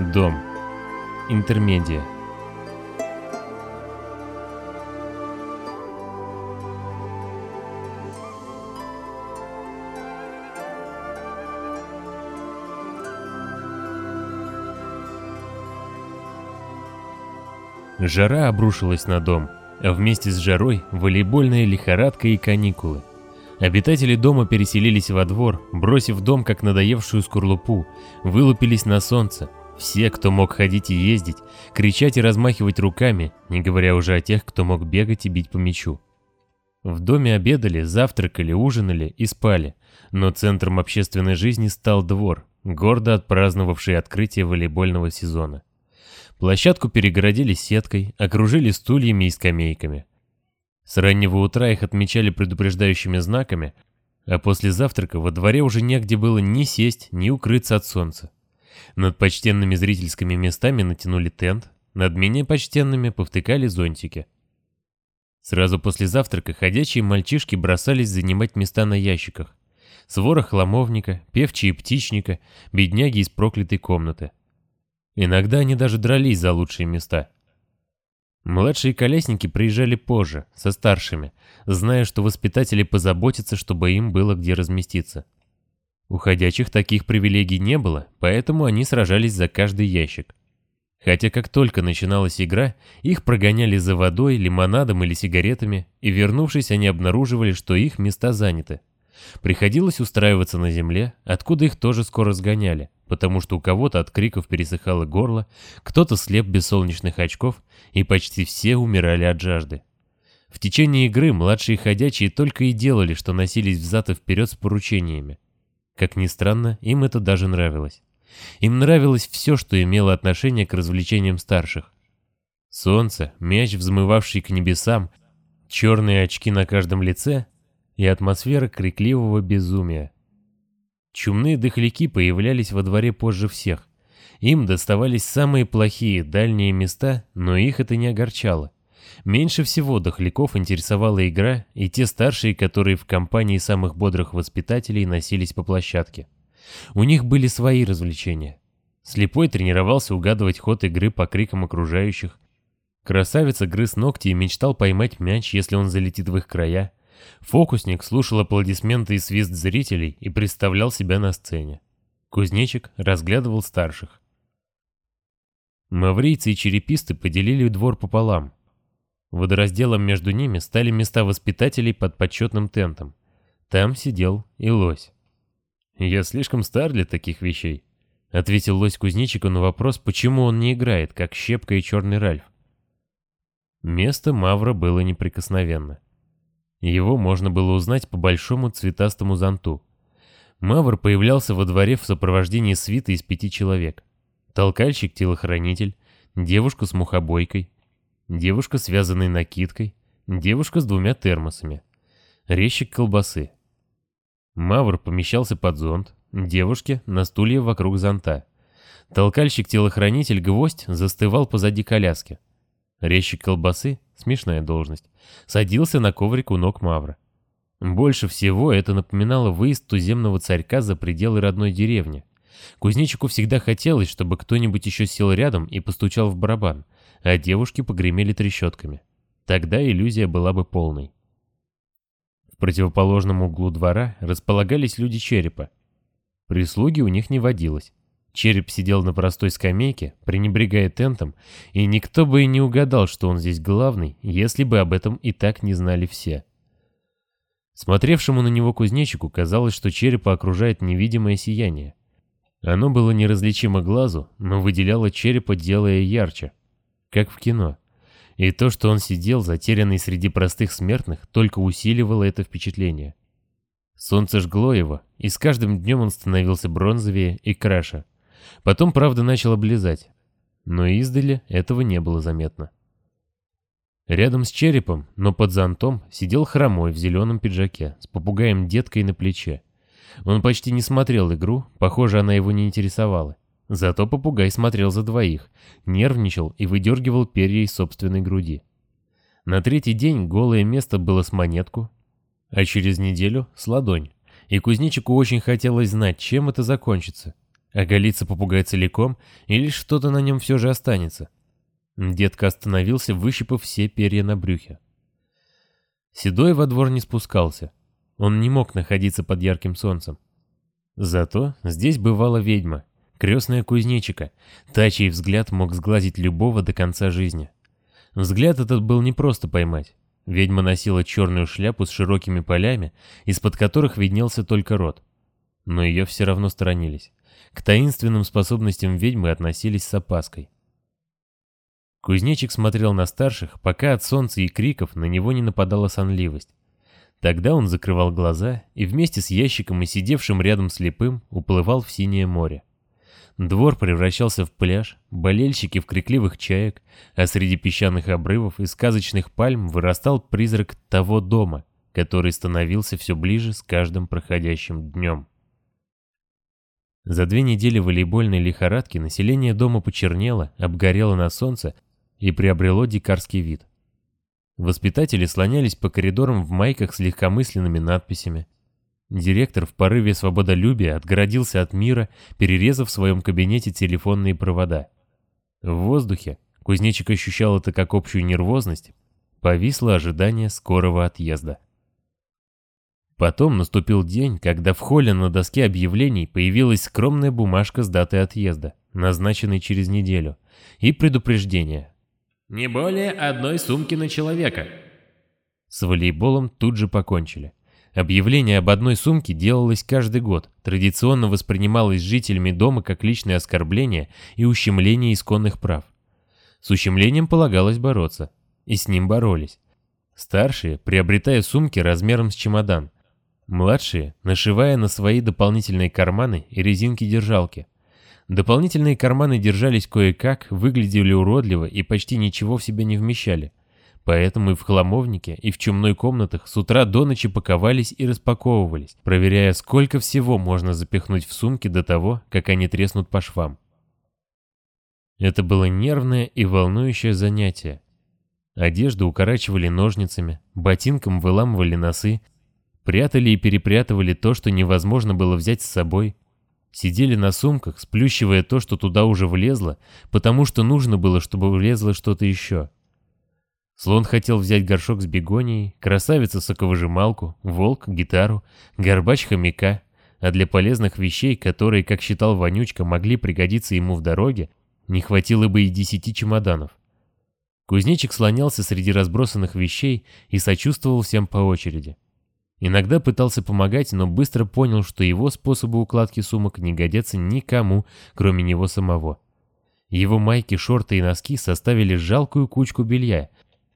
Дом. Интермедия. Жара обрушилась на дом, а вместе с жарой волейбольная лихорадка и каникулы. Обитатели дома переселились во двор, бросив дом как надоевшую скорлупу, вылупились на солнце. Все, кто мог ходить и ездить, кричать и размахивать руками, не говоря уже о тех, кто мог бегать и бить по мячу. В доме обедали, завтракали, ужинали и спали, но центром общественной жизни стал двор, гордо отпраздновавший открытие волейбольного сезона. Площадку перегородили сеткой, окружили стульями и скамейками. С раннего утра их отмечали предупреждающими знаками, а после завтрака во дворе уже негде было ни сесть, ни укрыться от солнца. Над почтенными зрительскими местами натянули тент, над менее почтенными повтыкали зонтики. Сразу после завтрака ходячие мальчишки бросались занимать места на ящиках. Свора хламовника, певчие птичника, бедняги из проклятой комнаты. Иногда они даже дрались за лучшие места. Младшие колесники приезжали позже, со старшими, зная, что воспитатели позаботятся, чтобы им было где разместиться. У ходячих таких привилегий не было, поэтому они сражались за каждый ящик. Хотя как только начиналась игра, их прогоняли за водой, лимонадом или сигаретами, и вернувшись, они обнаруживали, что их места заняты. Приходилось устраиваться на земле, откуда их тоже скоро сгоняли потому что у кого-то от криков пересыхало горло, кто-то слеп без солнечных очков, и почти все умирали от жажды. В течение игры младшие ходячие только и делали, что носились взад и вперед с поручениями. Как ни странно, им это даже нравилось. Им нравилось все, что имело отношение к развлечениям старших. Солнце, мяч, взмывавший к небесам, черные очки на каждом лице и атмосфера крикливого безумия. Чумные дохляки появлялись во дворе позже всех. Им доставались самые плохие дальние места, но их это не огорчало. Меньше всего дохляков интересовала игра и те старшие, которые в компании самых бодрых воспитателей носились по площадке. У них были свои развлечения. Слепой тренировался угадывать ход игры по крикам окружающих. Красавица грыз ногти и мечтал поймать мяч, если он залетит в их края. Фокусник слушал аплодисменты и свист зрителей и представлял себя на сцене. Кузнечик разглядывал старших. Маврийцы и череписты поделили двор пополам. Водоразделом между ними стали места воспитателей под почетным тентом. Там сидел и лось. «Я слишком стар для таких вещей», — ответил лось кузнечику на вопрос, почему он не играет, как Щепка и Черный Ральф. Место Мавра было неприкосновенно. Его можно было узнать по большому цветастому зонту. Мавр появлялся во дворе в сопровождении свиты из пяти человек. Толкальщик-телохранитель, девушка с мухобойкой, девушка, связанной накидкой, девушка с двумя термосами, резчик колбасы. Мавр помещался под зонт, девушки на стулья вокруг зонта. Толкальщик-телохранитель Гвоздь застывал позади коляски. Резчик колбасы, смешная должность, садился на коврик у ног Мавра. Больше всего это напоминало выезд туземного царька за пределы родной деревни. Кузнечику всегда хотелось, чтобы кто-нибудь еще сел рядом и постучал в барабан, а девушки погремели трещотками. Тогда иллюзия была бы полной. В противоположном углу двора располагались люди черепа. Прислуги у них не водилось. Череп сидел на простой скамейке, пренебрегая тентом, и никто бы и не угадал, что он здесь главный, если бы об этом и так не знали все. Смотревшему на него кузнечику казалось, что черепа окружает невидимое сияние. Оно было неразличимо глазу, но выделяло черепа, делая ярче, как в кино. И то, что он сидел, затерянный среди простых смертных, только усиливало это впечатление. Солнце жгло его, и с каждым днем он становился бронзовее и краше. Потом, правда, начал облизать. Но издали этого не было заметно. Рядом с черепом, но под зонтом, сидел хромой в зеленом пиджаке, с попугаем-деткой на плече. Он почти не смотрел игру, похоже, она его не интересовала. Зато попугай смотрел за двоих, нервничал и выдергивал перья из собственной груди. На третий день голое место было с монетку, а через неделю — с ладонь. И кузнечику очень хотелось знать, чем это закончится. Оголится попугай целиком или что-то на нем все же останется? Детка остановился, выщипав все перья на брюхе. Седой во двор не спускался. Он не мог находиться под ярким солнцем. Зато здесь бывала ведьма, крестная кузнечика, та, чей взгляд мог сглазить любого до конца жизни. Взгляд этот был не просто поймать. Ведьма носила черную шляпу с широкими полями, из-под которых виднелся только рот. Но ее все равно сторонились. К таинственным способностям ведьмы относились с опаской. Кузнечик смотрел на старших, пока от солнца и криков на него не нападала сонливость. Тогда он закрывал глаза и вместе с ящиком и сидевшим рядом слепым уплывал в синее море. Двор превращался в пляж, болельщики в крикливых чаек, а среди песчаных обрывов и сказочных пальм вырастал призрак того дома, который становился все ближе с каждым проходящим днем. За две недели волейбольной лихорадки население дома почернело, обгорело на солнце и приобрело дикарский вид. Воспитатели слонялись по коридорам в майках с легкомысленными надписями. Директор в порыве свободолюбия отгородился от мира, перерезав в своем кабинете телефонные провода. В воздухе, кузнечик ощущал это как общую нервозность, повисло ожидание скорого отъезда. Потом наступил день, когда в холле на доске объявлений появилась скромная бумажка с датой отъезда, назначенной через неделю, и предупреждение, не более одной сумки на человека. С волейболом тут же покончили. Объявление об одной сумке делалось каждый год, традиционно воспринималось жителями дома как личное оскорбление и ущемление исконных прав. С ущемлением полагалось бороться. И с ним боролись. Старшие, приобретая сумки размером с чемодан. Младшие, нашивая на свои дополнительные карманы и резинки-держалки – Дополнительные карманы держались кое-как, выглядели уродливо и почти ничего в себя не вмещали. Поэтому и в хламовнике, и в чумной комнатах с утра до ночи паковались и распаковывались, проверяя, сколько всего можно запихнуть в сумки до того, как они треснут по швам. Это было нервное и волнующее занятие. Одежду укорачивали ножницами, ботинком выламывали носы, прятали и перепрятывали то, что невозможно было взять с собой, Сидели на сумках, сплющивая то, что туда уже влезло, потому что нужно было, чтобы влезло что-то еще. Слон хотел взять горшок с бегонией, красавица соковыжималку, волк гитару, горбач хомяка, а для полезных вещей, которые, как считал Вонючка, могли пригодиться ему в дороге, не хватило бы и десяти чемоданов. Кузнечик слонялся среди разбросанных вещей и сочувствовал всем по очереди. Иногда пытался помогать, но быстро понял, что его способы укладки сумок не годятся никому, кроме него самого. Его майки, шорты и носки составили жалкую кучку белья,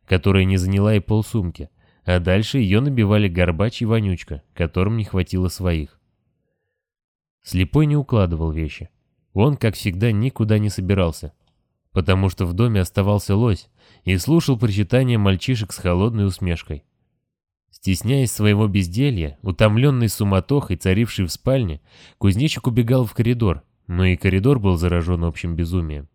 которая не заняла и полсумки, а дальше ее набивали горбач и вонючка, которым не хватило своих. Слепой не укладывал вещи. Он, как всегда, никуда не собирался, потому что в доме оставался лось и слушал причитания мальчишек с холодной усмешкой. Стесняясь своего безделья, утомленный суматохой, царивший в спальне, кузнечик убегал в коридор, но и коридор был заражен общим безумием.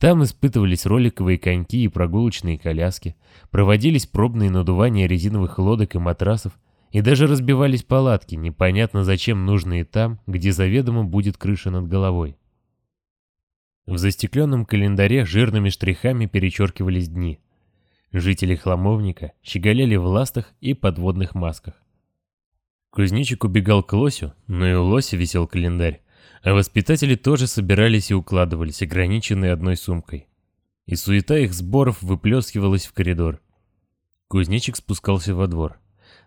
Там испытывались роликовые коньки и прогулочные коляски, проводились пробные надувания резиновых лодок и матрасов, и даже разбивались палатки, непонятно зачем нужные там, где заведомо будет крыша над головой. В застекленном календаре жирными штрихами перечеркивались дни – Жители хламовника щеголяли в ластах и подводных масках. Кузнечик убегал к лосю, но и у лося висел календарь, а воспитатели тоже собирались и укладывались, ограниченные одной сумкой. И суета их сборов выплескивалась в коридор. Кузнечик спускался во двор.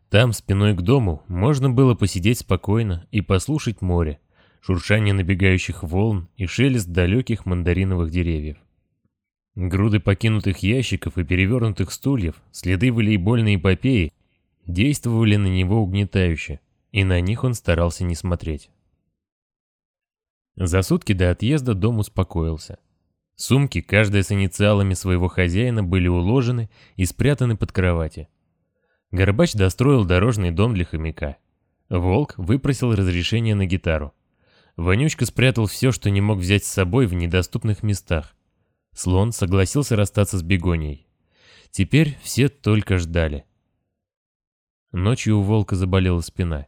Там, спиной к дому, можно было посидеть спокойно и послушать море, шуршание набегающих волн и шелест далеких мандариновых деревьев. Груды покинутых ящиков и перевернутых стульев, следы волейбольной эпопеи, действовали на него угнетающе, и на них он старался не смотреть. За сутки до отъезда дом успокоился. Сумки, каждая с инициалами своего хозяина, были уложены и спрятаны под кровати. Горбач достроил дорожный дом для хомяка. Волк выпросил разрешение на гитару. Вонючка спрятал все, что не мог взять с собой в недоступных местах. Слон согласился расстаться с бегонией. Теперь все только ждали. Ночью у волка заболела спина.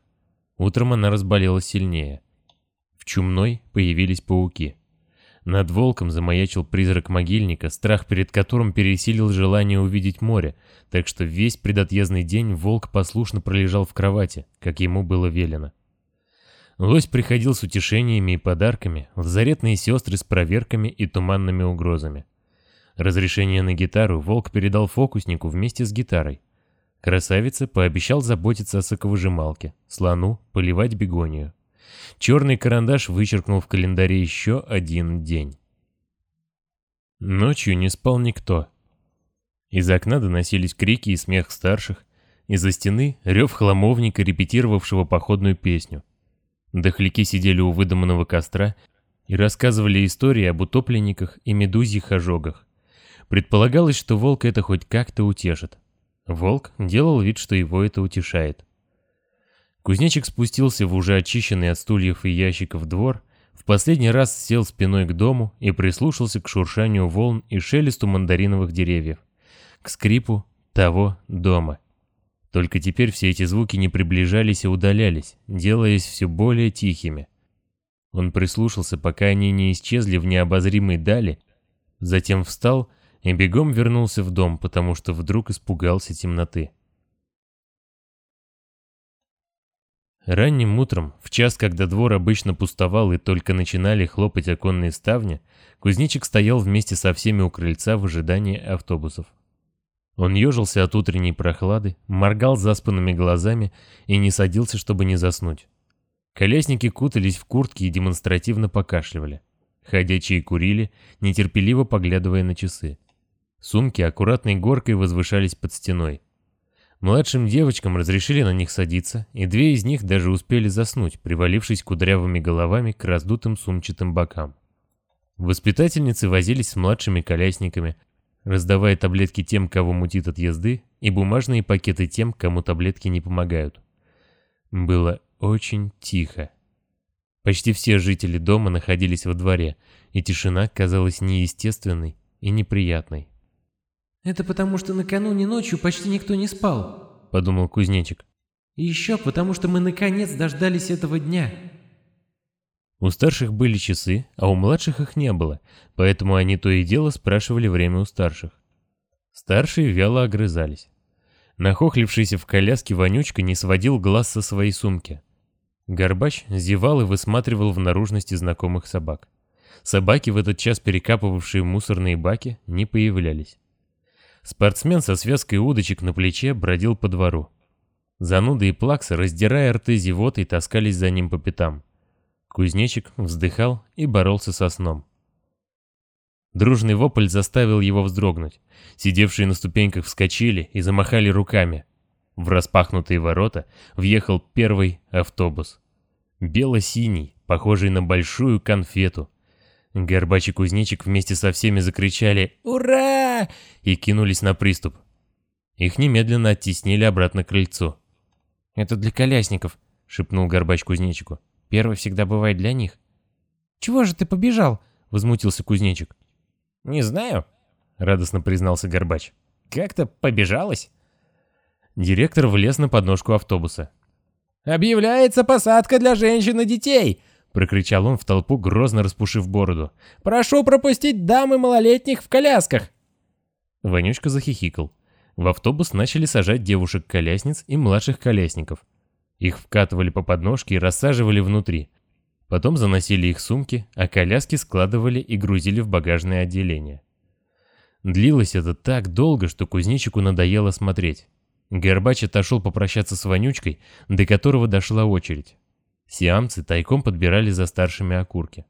Утром она разболела сильнее. Чумной появились пауки. Над волком замаячил призрак могильника, страх перед которым пересилил желание увидеть море, так что весь предотъездный день волк послушно пролежал в кровати, как ему было велено. Лось приходил с утешениями и подарками, лазаретные сестры с проверками и туманными угрозами. Разрешение на гитару волк передал фокуснику вместе с гитарой. Красавица пообещал заботиться о соковыжималке, слону поливать бегонию. Черный карандаш вычеркнул в календаре еще один день. Ночью не спал никто. Из окна доносились крики и смех старших, из-за стены рев хламовника, репетировавшего походную песню. Дохляки сидели у выдуманного костра и рассказывали истории об утопленниках и медузьих ожогах. Предполагалось, что волк это хоть как-то утешит. Волк делал вид, что его это утешает. Кузнечик спустился в уже очищенный от стульев и ящиков двор, в последний раз сел спиной к дому и прислушался к шуршанию волн и шелесту мандариновых деревьев, к скрипу того дома. Только теперь все эти звуки не приближались и удалялись, делаясь все более тихими. Он прислушался, пока они не исчезли в необозримой дали, затем встал и бегом вернулся в дом, потому что вдруг испугался темноты. Ранним утром, в час, когда двор обычно пустовал и только начинали хлопать оконные ставни, кузнечик стоял вместе со всеми у крыльца в ожидании автобусов. Он ежился от утренней прохлады, моргал заспанными глазами и не садился, чтобы не заснуть. Колясники кутались в куртки и демонстративно покашливали. Ходячие курили, нетерпеливо поглядывая на часы. Сумки аккуратной горкой возвышались под стеной. Младшим девочкам разрешили на них садиться, и две из них даже успели заснуть, привалившись кудрявыми головами к раздутым сумчатым бокам. Воспитательницы возились с младшими колясниками, раздавая таблетки тем, кого мутит от езды, и бумажные пакеты тем, кому таблетки не помогают. Было очень тихо. Почти все жители дома находились во дворе, и тишина казалась неестественной и неприятной. «Это потому, что накануне ночью почти никто не спал», — подумал кузнечик. «И еще потому, что мы наконец дождались этого дня». У старших были часы, а у младших их не было, поэтому они то и дело спрашивали время у старших. Старшие вяло огрызались. Нахохлившийся в коляске Вонючка не сводил глаз со своей сумки. Горбач зевал и высматривал в наружности знакомых собак. Собаки, в этот час перекапывавшие мусорные баки, не появлялись. Спортсмен со связкой удочек на плече бродил по двору. Зануды и плаксы, раздирая рты зевотой, таскались за ним по пятам. Кузнечик вздыхал и боролся со сном. Дружный вопль заставил его вздрогнуть. Сидевшие на ступеньках вскочили и замахали руками. В распахнутые ворота въехал первый автобус. Бело-синий, похожий на большую конфету. Горбач и кузнечик вместе со всеми закричали «Ура!» и кинулись на приступ. Их немедленно оттеснили обратно к крыльцу. «Это для колясников», — шепнул Горбач кузнечику. «Первый всегда бывает для них». «Чего же ты побежал?» — возмутился кузнечик. «Не знаю», — радостно признался Горбач. «Как-то побежалось». Директор влез на подножку автобуса. «Объявляется посадка для женщин и детей!» Прокричал он в толпу, грозно распушив бороду. «Прошу пропустить дамы малолетних в колясках!» Вонючка захихикал. В автобус начали сажать девушек-колясниц и младших колясников. Их вкатывали по подножке и рассаживали внутри. Потом заносили их сумки, а коляски складывали и грузили в багажное отделение. Длилось это так долго, что кузнечику надоело смотреть. Горбач отошел попрощаться с Вонючкой, до которого дошла очередь. Сиамцы тайком подбирали за старшими окурки.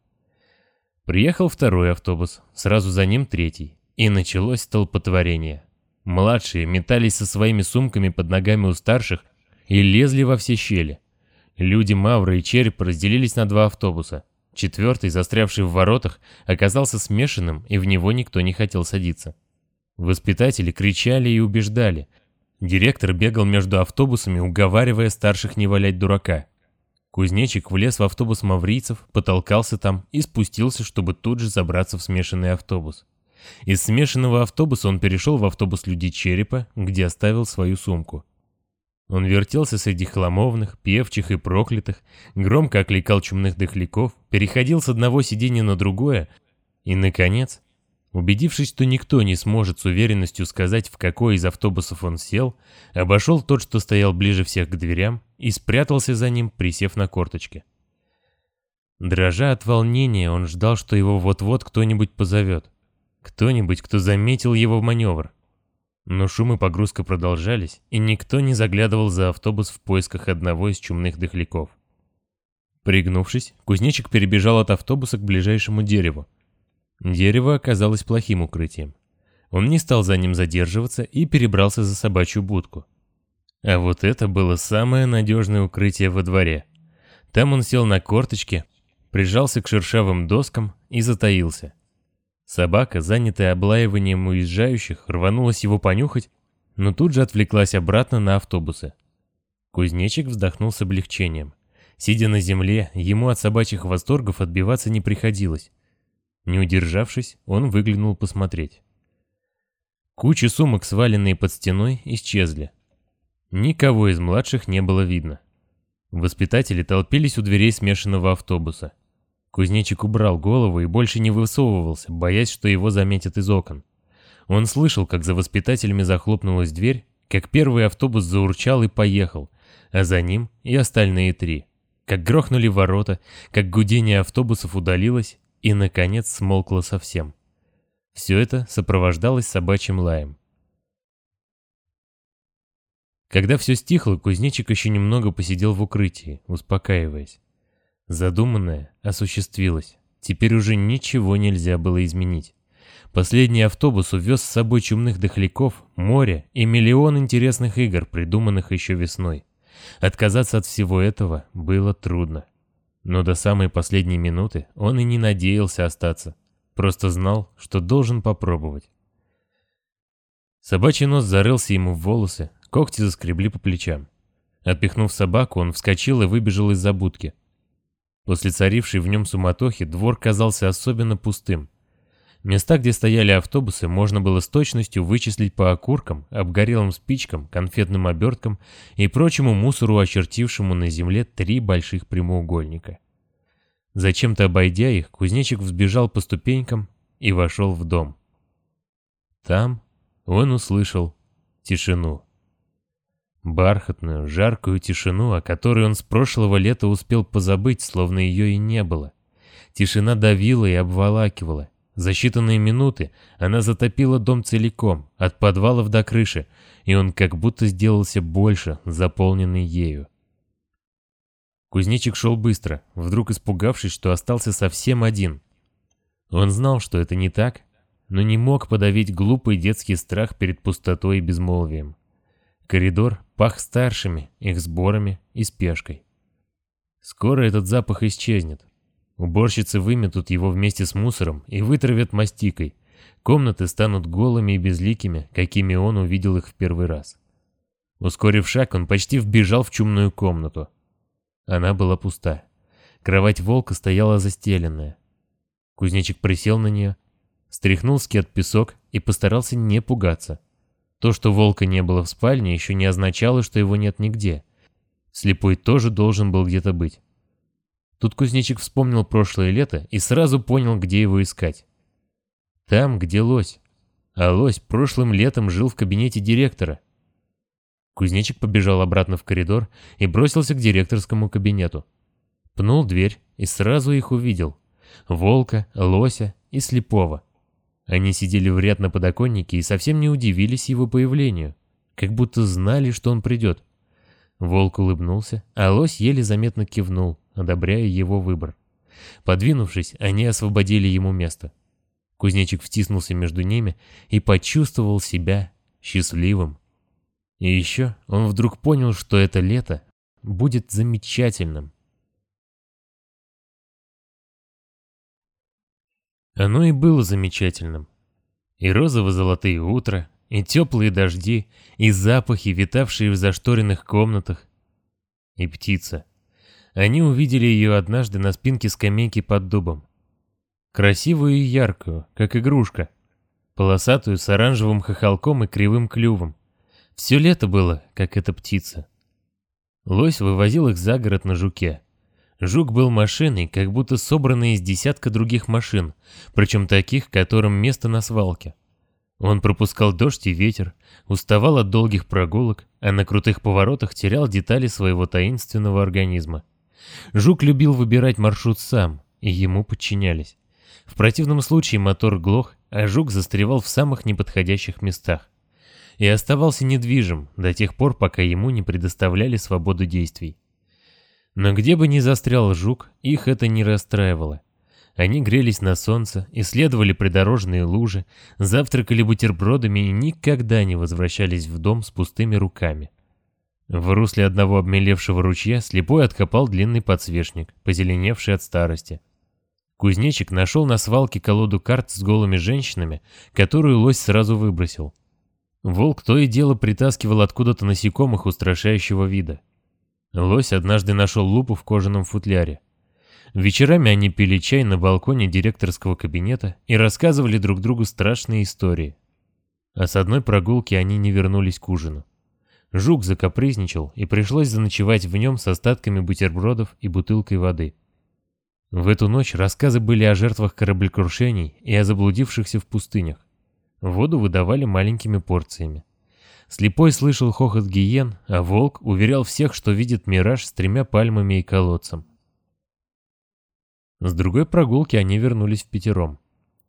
Приехал второй автобус, сразу за ним третий, и началось столпотворение. Младшие метались со своими сумками под ногами у старших и лезли во все щели. Люди Мавра и Череп разделились на два автобуса. Четвертый, застрявший в воротах, оказался смешанным, и в него никто не хотел садиться. Воспитатели кричали и убеждали. Директор бегал между автобусами, уговаривая старших не валять дурака. Кузнечик влез в автобус маврийцев, потолкался там и спустился, чтобы тут же забраться в смешанный автобус. Из смешанного автобуса он перешел в автобус людей черепа, где оставил свою сумку. Он вертелся среди хламовных, певчих и проклятых, громко окликал чумных дохляков, переходил с одного сиденья на другое и, наконец, убедившись, что никто не сможет с уверенностью сказать, в какой из автобусов он сел, обошел тот, что стоял ближе всех к дверям, и спрятался за ним, присев на корточки. Дрожа от волнения, он ждал, что его вот-вот кто-нибудь позовет. Кто-нибудь, кто заметил его маневр. Но шум и погрузка продолжались, и никто не заглядывал за автобус в поисках одного из чумных дохляков. Пригнувшись, кузнечик перебежал от автобуса к ближайшему дереву. Дерево оказалось плохим укрытием. Он не стал за ним задерживаться и перебрался за собачью будку. А вот это было самое надежное укрытие во дворе. Там он сел на корточки, прижался к шершавым доскам и затаился. Собака, занятая облаиванием уезжающих, рванулась его понюхать, но тут же отвлеклась обратно на автобусы. Кузнечик вздохнул с облегчением. Сидя на земле, ему от собачьих восторгов отбиваться не приходилось. Не удержавшись, он выглянул посмотреть. Кучи сумок, сваленные под стеной, исчезли. Никого из младших не было видно. Воспитатели толпились у дверей смешанного автобуса. Кузнечик убрал голову и больше не высовывался, боясь, что его заметят из окон. Он слышал, как за воспитателями захлопнулась дверь, как первый автобус заурчал и поехал, а за ним и остальные три. Как грохнули ворота, как гудение автобусов удалилось и, наконец, смолкло совсем. Все это сопровождалось собачьим лаем. Когда все стихло, кузнечик еще немного посидел в укрытии, успокаиваясь. Задуманное осуществилось. Теперь уже ничего нельзя было изменить. Последний автобус увез с собой чумных дохляков, море и миллион интересных игр, придуманных еще весной. Отказаться от всего этого было трудно. Но до самой последней минуты он и не надеялся остаться. Просто знал, что должен попробовать. Собачий нос зарылся ему в волосы, когти заскребли по плечам. Отпихнув собаку, он вскочил и выбежал из забудки. После царившей в нем суматохи двор казался особенно пустым. Места, где стояли автобусы, можно было с точностью вычислить по окуркам, обгорелым спичкам, конфетным оберткам и прочему мусору, очертившему на земле три больших прямоугольника. Зачем-то обойдя их, кузнечик взбежал по ступенькам и вошел в дом. Там он услышал тишину. Бархатную, жаркую тишину, о которой он с прошлого лета успел позабыть, словно ее и не было. Тишина давила и обволакивала. За считанные минуты она затопила дом целиком, от подвалов до крыши, и он как будто сделался больше, заполненный ею. Кузнечик шел быстро, вдруг испугавшись, что остался совсем один. Он знал, что это не так, но не мог подавить глупый детский страх перед пустотой и безмолвием. Коридор пах старшими, их сборами и спешкой. Скоро этот запах исчезнет. Уборщицы выметут его вместе с мусором и вытравят мастикой. Комнаты станут голыми и безликими, какими он увидел их в первый раз. Ускорив шаг, он почти вбежал в чумную комнату. Она была пуста. Кровать волка стояла застеленная. Кузнечик присел на нее, стряхнул скет песок и постарался не пугаться. То, что волка не было в спальне, еще не означало, что его нет нигде. Слепой тоже должен был где-то быть. Тут кузнечик вспомнил прошлое лето и сразу понял, где его искать. Там, где лось. А лось прошлым летом жил в кабинете директора. Кузнечик побежал обратно в коридор и бросился к директорскому кабинету. Пнул дверь и сразу их увидел. Волка, лося и слепого. Они сидели в ряд на подоконнике и совсем не удивились его появлению, как будто знали, что он придет. Волк улыбнулся, а лось еле заметно кивнул, одобряя его выбор. Подвинувшись, они освободили ему место. Кузнечик втиснулся между ними и почувствовал себя счастливым. И еще он вдруг понял, что это лето будет замечательным. Оно и было замечательным. И розово-золотые утра, и теплые дожди, и запахи, витавшие в зашторенных комнатах, и птица. Они увидели ее однажды на спинке скамейки под дубом. Красивую и яркую, как игрушка. Полосатую с оранжевым хохолком и кривым клювом. Все лето было, как эта птица. Лось вывозил их за город на жуке. Жук был машиной, как будто собранной из десятка других машин, причем таких, которым место на свалке. Он пропускал дождь и ветер, уставал от долгих прогулок, а на крутых поворотах терял детали своего таинственного организма. Жук любил выбирать маршрут сам, и ему подчинялись. В противном случае мотор глох, а жук застревал в самых неподходящих местах. И оставался недвижим до тех пор, пока ему не предоставляли свободу действий. Но где бы ни застрял жук, их это не расстраивало. Они грелись на солнце, исследовали придорожные лужи, завтракали бутербродами и никогда не возвращались в дом с пустыми руками. В русле одного обмелевшего ручья слепой откопал длинный подсвечник, позеленевший от старости. Кузнечик нашел на свалке колоду карт с голыми женщинами, которую лось сразу выбросил. Волк то и дело притаскивал откуда-то насекомых устрашающего вида. Лось однажды нашел лупу в кожаном футляре. Вечерами они пили чай на балконе директорского кабинета и рассказывали друг другу страшные истории. А с одной прогулки они не вернулись к ужину. Жук закапризничал, и пришлось заночевать в нем с остатками бутербродов и бутылкой воды. В эту ночь рассказы были о жертвах кораблекрушений и о заблудившихся в пустынях. Воду выдавали маленькими порциями. Слепой слышал хохот гиен, а волк уверял всех, что видит мираж с тремя пальмами и колодцем. С другой прогулки они вернулись в пятером.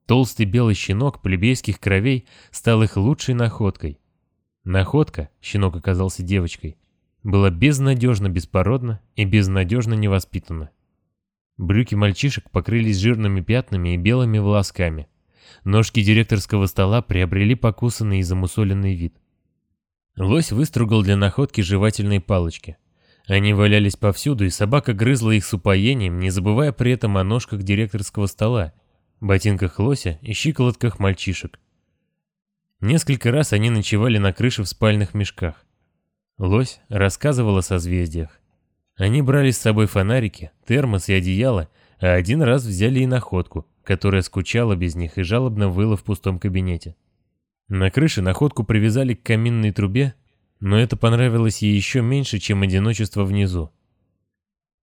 Толстый белый щенок плебейских кровей стал их лучшей находкой. Находка, щенок оказался девочкой, была безнадежно беспородна и безнадежно невоспитана. Брюки мальчишек покрылись жирными пятнами и белыми волосками. Ножки директорского стола приобрели покусанный и замусоленный вид. Лось выстругал для находки жевательные палочки. Они валялись повсюду, и собака грызла их с упоением, не забывая при этом о ножках директорского стола, ботинках лося и щиколотках мальчишек. Несколько раз они ночевали на крыше в спальных мешках. Лось рассказывал о созвездиях. Они брали с собой фонарики, термос и одеяло, а один раз взяли и находку, которая скучала без них и жалобно выла в пустом кабинете. На крыше находку привязали к каминной трубе, но это понравилось ей еще меньше, чем одиночество внизу.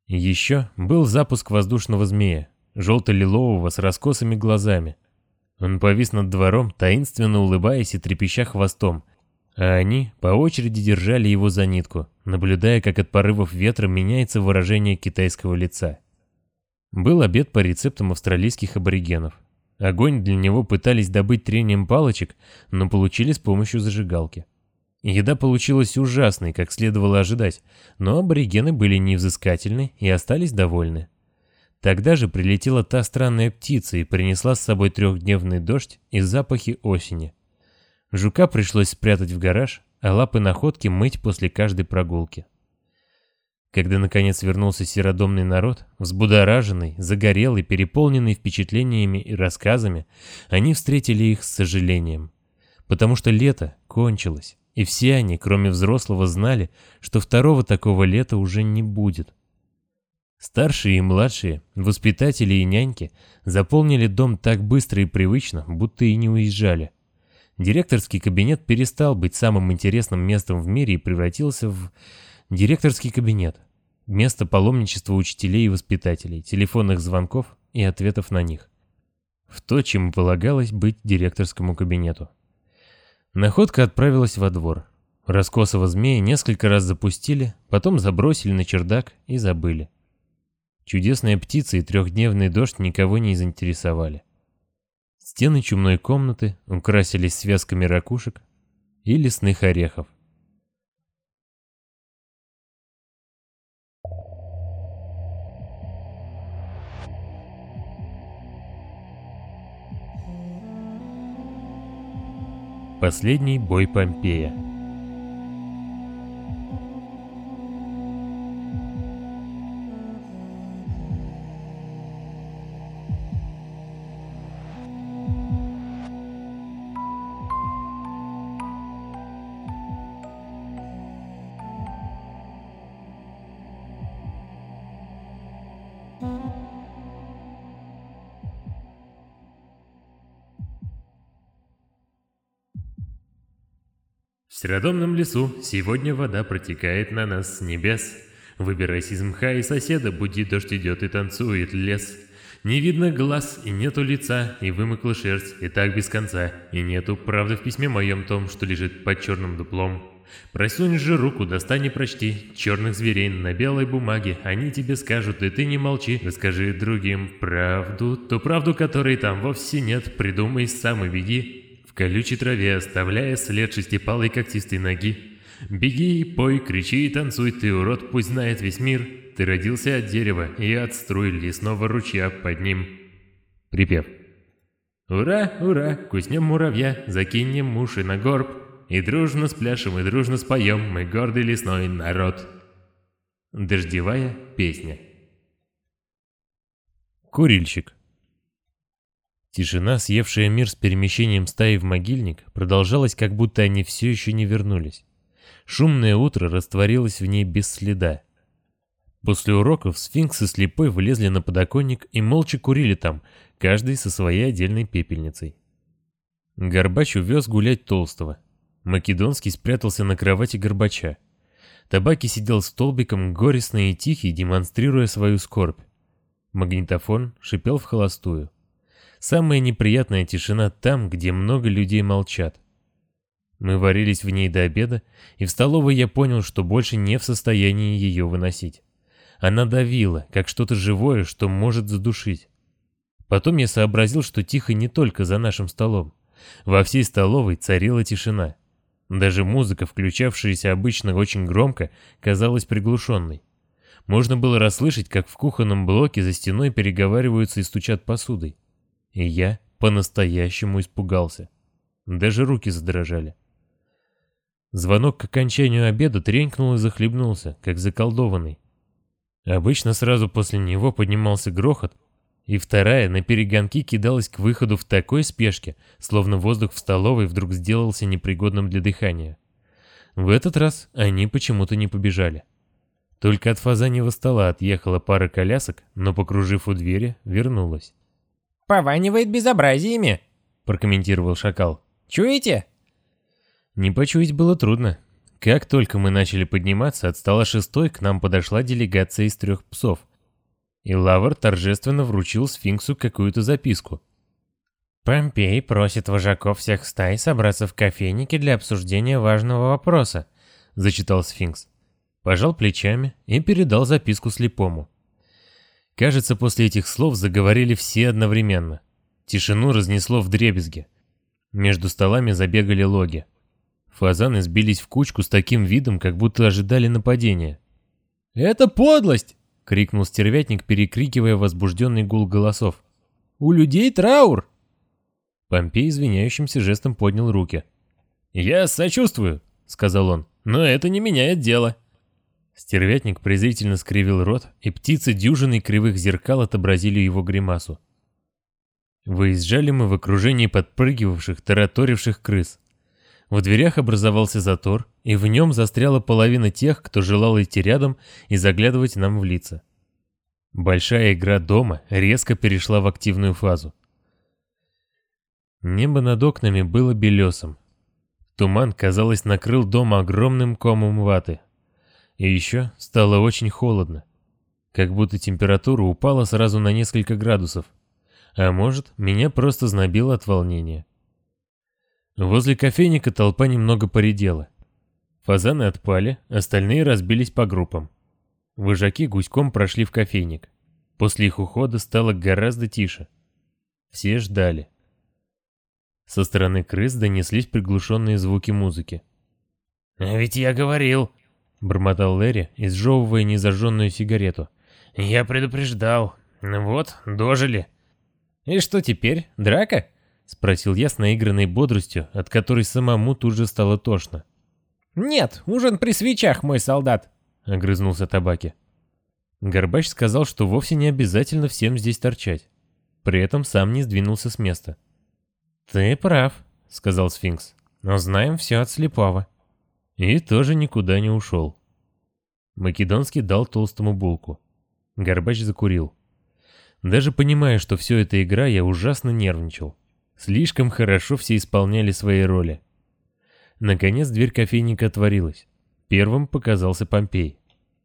Еще был запуск воздушного змея, желто-лилового с раскосыми глазами. Он повис над двором, таинственно улыбаясь и трепеща хвостом, а они по очереди держали его за нитку, наблюдая, как от порывов ветра меняется выражение китайского лица. Был обед по рецептам австралийских аборигенов. Огонь для него пытались добыть трением палочек, но получили с помощью зажигалки. Еда получилась ужасной, как следовало ожидать, но аборигены были невзыскательны и остались довольны. Тогда же прилетела та странная птица и принесла с собой трехдневный дождь и запахи осени. Жука пришлось спрятать в гараж, а лапы находки мыть после каждой прогулки. Когда наконец вернулся серодомный народ, взбудораженный, загорелый, переполненный впечатлениями и рассказами, они встретили их с сожалением. Потому что лето кончилось, и все они, кроме взрослого, знали, что второго такого лета уже не будет. Старшие и младшие, воспитатели и няньки заполнили дом так быстро и привычно, будто и не уезжали. Директорский кабинет перестал быть самым интересным местом в мире и превратился в директорский кабинет. Место паломничества учителей и воспитателей, телефонных звонков и ответов на них. В то, чем полагалось быть директорскому кабинету. Находка отправилась во двор. Раскосого змея несколько раз запустили, потом забросили на чердак и забыли. Чудесная птица и трехдневный дождь никого не заинтересовали. Стены чумной комнаты украсились связками ракушек и лесных орехов. Последний бой Помпея серодомном лесу сегодня вода протекает на нас с небес. Выбирайся из мха и соседа, буди, дождь идет и танцует лес. Не видно глаз, и нету лица, и вымыкла шерсть, и так без конца, и нету правды в письме моем том, что лежит под черным дуплом. Просунь же руку, достань и прочти черных зверей на белой бумаге. Они тебе скажут, и ты не молчи. Расскажи другим правду, ту правду, которой там вовсе нет. Придумай сам и беги. Колючей траве, оставляя след шестипалой когтистой ноги. Беги пой, кричи и танцуй, ты урод, пусть знает весь мир. Ты родился от дерева и от струй лесного ручья под ним. Припев. Ура, ура, куснем муравья, закинем уши на горб, и дружно спляшем, и дружно споем, мы гордый лесной народ. Дождевая песня. Курильщик. Тишина, съевшая мир с перемещением стаи в могильник, продолжалась, как будто они все еще не вернулись. Шумное утро растворилось в ней без следа. После уроков сфинкс и слепой влезли на подоконник и молча курили там, каждый со своей отдельной пепельницей. Горбач увез гулять Толстого. Македонский спрятался на кровати Горбача. Табаки сидел столбиком, горестный и тихий, демонстрируя свою скорбь. Магнитофон шипел в холостую. Самая неприятная тишина там, где много людей молчат. Мы варились в ней до обеда, и в столовой я понял, что больше не в состоянии ее выносить. Она давила, как что-то живое, что может задушить. Потом я сообразил, что тихо не только за нашим столом. Во всей столовой царила тишина. Даже музыка, включавшаяся обычно очень громко, казалась приглушенной. Можно было расслышать, как в кухонном блоке за стеной переговариваются и стучат посудой. И я по-настоящему испугался. Даже руки задрожали. Звонок к окончанию обеда тренькнул и захлебнулся, как заколдованный. Обычно сразу после него поднимался грохот, и вторая на перегонки кидалась к выходу в такой спешке, словно воздух в столовой вдруг сделался непригодным для дыхания. В этот раз они почему-то не побежали. Только от фазаньего стола отъехала пара колясок, но, покружив у двери, вернулась. «Пованивает безобразиями», — прокомментировал шакал. «Чуете?» Не почуять было трудно. Как только мы начали подниматься, от стола шестой к нам подошла делегация из трех псов — и Лавр торжественно вручил сфинксу какую-то записку. «Помпей просит вожаков всех стай собраться в кофейнике для обсуждения важного вопроса», — зачитал сфинкс. Пожал плечами и передал записку слепому. Кажется, после этих слов заговорили все одновременно. Тишину разнесло в дребезги. Между столами забегали логи. Фазаны сбились в кучку с таким видом, как будто ожидали нападения. «Это подлость!» — крикнул стервятник, перекрикивая возбужденный гул голосов. «У людей траур!» Помпей извиняющимся жестом поднял руки. «Я сочувствую», — сказал он, — «но это не меняет дело». Стервятник презрительно скривил рот, и птицы дюжины кривых зеркал отобразили его гримасу. Выезжали мы в окружении подпрыгивавших, тараторивших крыс. В дверях образовался затор, и в нем застряла половина тех, кто желал идти рядом и заглядывать нам в лица. Большая игра дома резко перешла в активную фазу. Небо над окнами было белесым. Туман, казалось, накрыл дом огромным комом ваты. И еще стало очень холодно. Как будто температура упала сразу на несколько градусов. А может, меня просто знобило от волнения. Возле кофейника толпа немного поредела. Фазаны отпали, остальные разбились по группам. Выжаки гуськом прошли в кофейник. После их ухода стало гораздо тише. Все ждали. Со стороны крыс донеслись приглушенные звуки музыки. «А ведь я говорил», — бормотал Лэри, изжевывая незажженную сигарету. «Я предупреждал. Вот, дожили». «И что теперь? Драка?» — спросил я с наигранной бодростью, от которой самому тут же стало тошно. «Нет, ужин при свечах, мой солдат», — огрызнулся Табаки. Горбач сказал, что вовсе не обязательно всем здесь торчать. При этом сам не сдвинулся с места. «Ты прав», — сказал сфинкс, — «но знаем все от слепого». И тоже никуда не ушел. Македонский дал толстому булку. Горбач закурил. Даже понимая, что все это игра, я ужасно нервничал. Слишком хорошо все исполняли свои роли. Наконец дверь кофейника отворилась. Первым показался Помпей.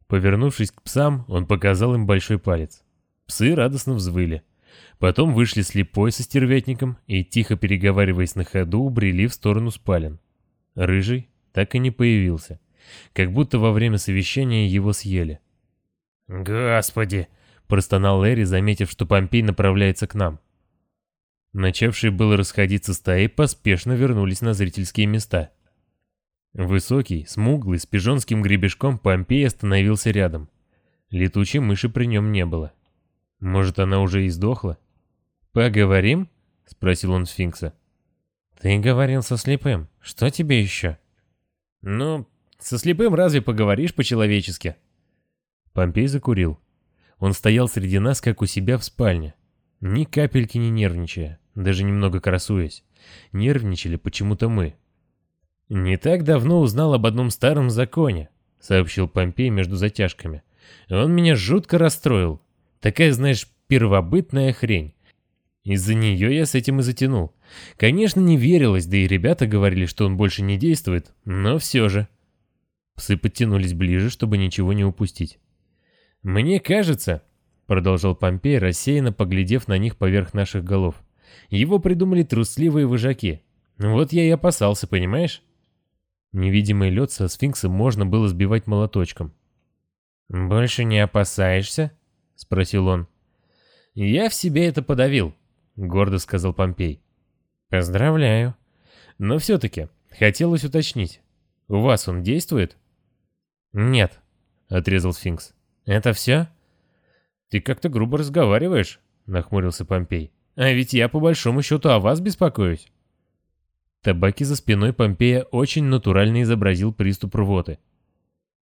Повернувшись к псам, он показал им большой палец. Псы радостно взвыли. Потом вышли слепой со стервятником и, тихо переговариваясь на ходу, убрели в сторону спален. Рыжий так и не появился. Как будто во время совещания его съели. «Господи!» — простонал Лэри, заметив, что Помпей направляется к нам. Начавшие было расходиться стаи поспешно вернулись на зрительские места. Высокий, смуглый, с пижонским гребешком Помпей остановился рядом. Летучей мыши при нем не было. Может, она уже и сдохла? «Поговорим?» — спросил он сфинкса. «Ты говорил со слепым. Что тебе еще?» «Ну, со слепым разве поговоришь по-человечески?» Помпей закурил. Он стоял среди нас, как у себя в спальне. Ни капельки не нервничая, даже немного красуясь. Нервничали почему-то мы. «Не так давно узнал об одном старом законе», — сообщил Помпей между затяжками. «Он меня жутко расстроил. Такая, знаешь, первобытная хрень. Из-за нее я с этим и затянул. Конечно, не верилось, да и ребята говорили, что он больше не действует, но все же». Псы подтянулись ближе, чтобы ничего не упустить. «Мне кажется», — продолжал Помпей, рассеянно поглядев на них поверх наших голов, — «его придумали трусливые вожаки. Вот я и опасался, понимаешь?» Невидимый лед со сфинксом можно было сбивать молоточком. «Больше не опасаешься?» — спросил он. «Я в себе это подавил», — гордо сказал Помпей. «Поздравляю. Но все-таки хотелось уточнить. У вас он действует?» «Нет», — отрезал сфинкс. «Это все?» «Ты как-то грубо разговариваешь», — нахмурился Помпей. «А ведь я по большому счету о вас беспокоюсь». Табаки за спиной Помпея очень натурально изобразил приступ рвоты.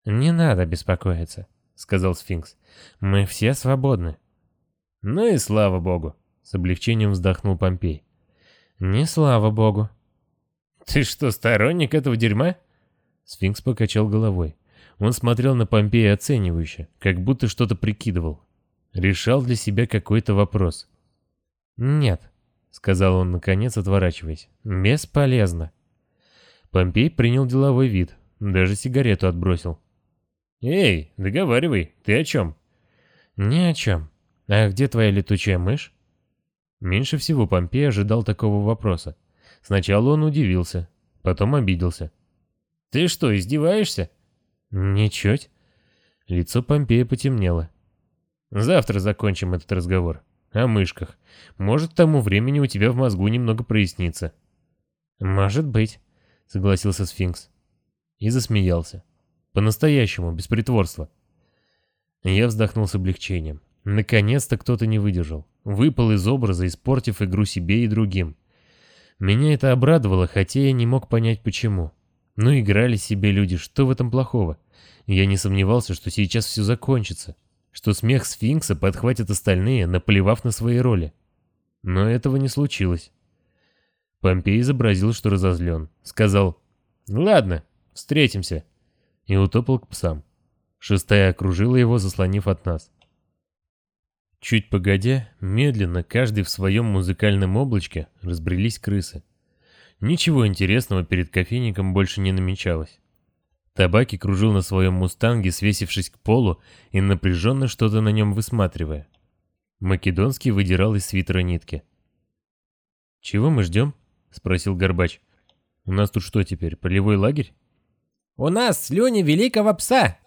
«Не надо беспокоиться», — сказал сфинкс. «Мы все свободны». «Ну и слава богу», — с облегчением вздохнул Помпей. «Не слава богу». «Ты что, сторонник этого дерьма?» Сфинкс покачал головой. Он смотрел на Помпея оценивающе, как будто что-то прикидывал. Решал для себя какой-то вопрос. «Нет», сказал он, наконец, отворачиваясь. «Бесполезно». Помпей принял деловой вид, даже сигарету отбросил. «Эй, договаривай, ты о чем?» «Ни о чем. А где твоя летучая мышь?» Меньше всего Помпей ожидал такого вопроса. Сначала он удивился, потом обиделся. «Ты что, издеваешься?» «Ничуть». Лицо Помпея потемнело. «Завтра закончим этот разговор о мышках. Может, к тому времени у тебя в мозгу немного прояснится». «Может быть», — согласился сфинкс. И засмеялся. По-настоящему, без притворства. Я вздохнул с облегчением. Наконец-то кто-то не выдержал. Выпал из образа, испортив игру себе и другим. Меня это обрадовало, хотя я не мог понять почему. Ну играли себе люди, что в этом плохого? Я не сомневался, что сейчас все закончится что смех сфинкса подхватят остальные, наплевав на свои роли. Но этого не случилось. Помпей изобразил, что разозлен. Сказал «Ладно, встретимся» и утопал к псам. Шестая окружила его, заслонив от нас. Чуть погодя, медленно, каждый в своем музыкальном облачке, разбрелись крысы. Ничего интересного перед кофейником больше не намечалось. Табаки кружил на своем мустанге, свесившись к полу и напряженно что-то на нем высматривая. Македонский выдирал из свитера нитки. «Чего мы ждем?» — спросил Горбач. «У нас тут что теперь, полевой лагерь?» «У нас слюни великого пса!»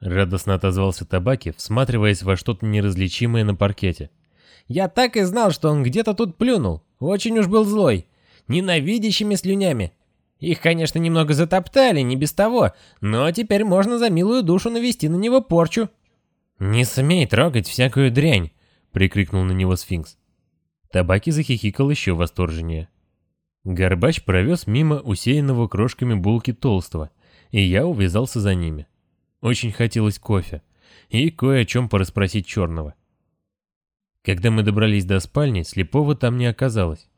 Радостно отозвался Табаки, всматриваясь во что-то неразличимое на паркете. «Я так и знал, что он где-то тут плюнул. Очень уж был злой. Ненавидящими слюнями. Их, конечно, немного затоптали, не без того, но теперь можно за милую душу навести на него порчу. «Не смей трогать всякую дрянь!» — прикрикнул на него сфинкс. Табаки захихикал еще восторженнее. Горбач провез мимо усеянного крошками булки толстого, и я увязался за ними. Очень хотелось кофе и кое о чем порасспросить черного. Когда мы добрались до спальни, слепого там не оказалось.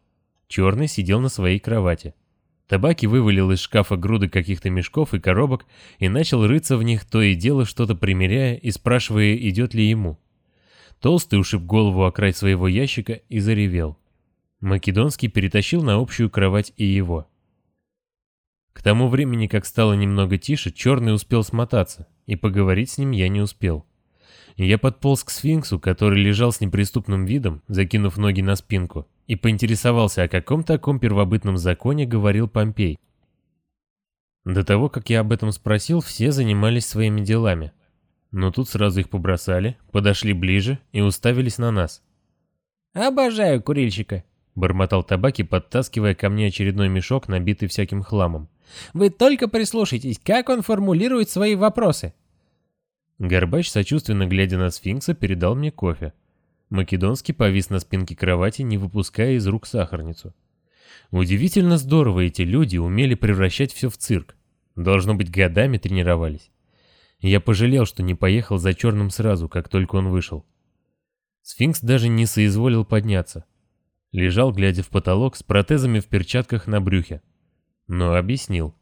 Черный сидел на своей кровати. Табаки вывалил из шкафа груды каких-то мешков и коробок и начал рыться в них, то и дело что-то примеряя и спрашивая, идет ли ему. Толстый ушиб голову о край своего ящика и заревел. Македонский перетащил на общую кровать и его. К тому времени, как стало немного тише, черный успел смотаться, и поговорить с ним я не успел. Я подполз к сфинксу, который лежал с неприступным видом, закинув ноги на спинку, и поинтересовался, о каком таком первобытном законе говорил Помпей. До того, как я об этом спросил, все занимались своими делами. Но тут сразу их побросали, подошли ближе и уставились на нас. «Обожаю курильщика», — бормотал табаки, подтаскивая ко мне очередной мешок, набитый всяким хламом. «Вы только прислушайтесь, как он формулирует свои вопросы». Горбач, сочувственно глядя на сфинкса, передал мне кофе. Македонский повис на спинке кровати, не выпуская из рук сахарницу. Удивительно здорово эти люди умели превращать все в цирк. Должно быть, годами тренировались. Я пожалел, что не поехал за черным сразу, как только он вышел. Сфинкс даже не соизволил подняться. Лежал, глядя в потолок, с протезами в перчатках на брюхе. Но объяснил,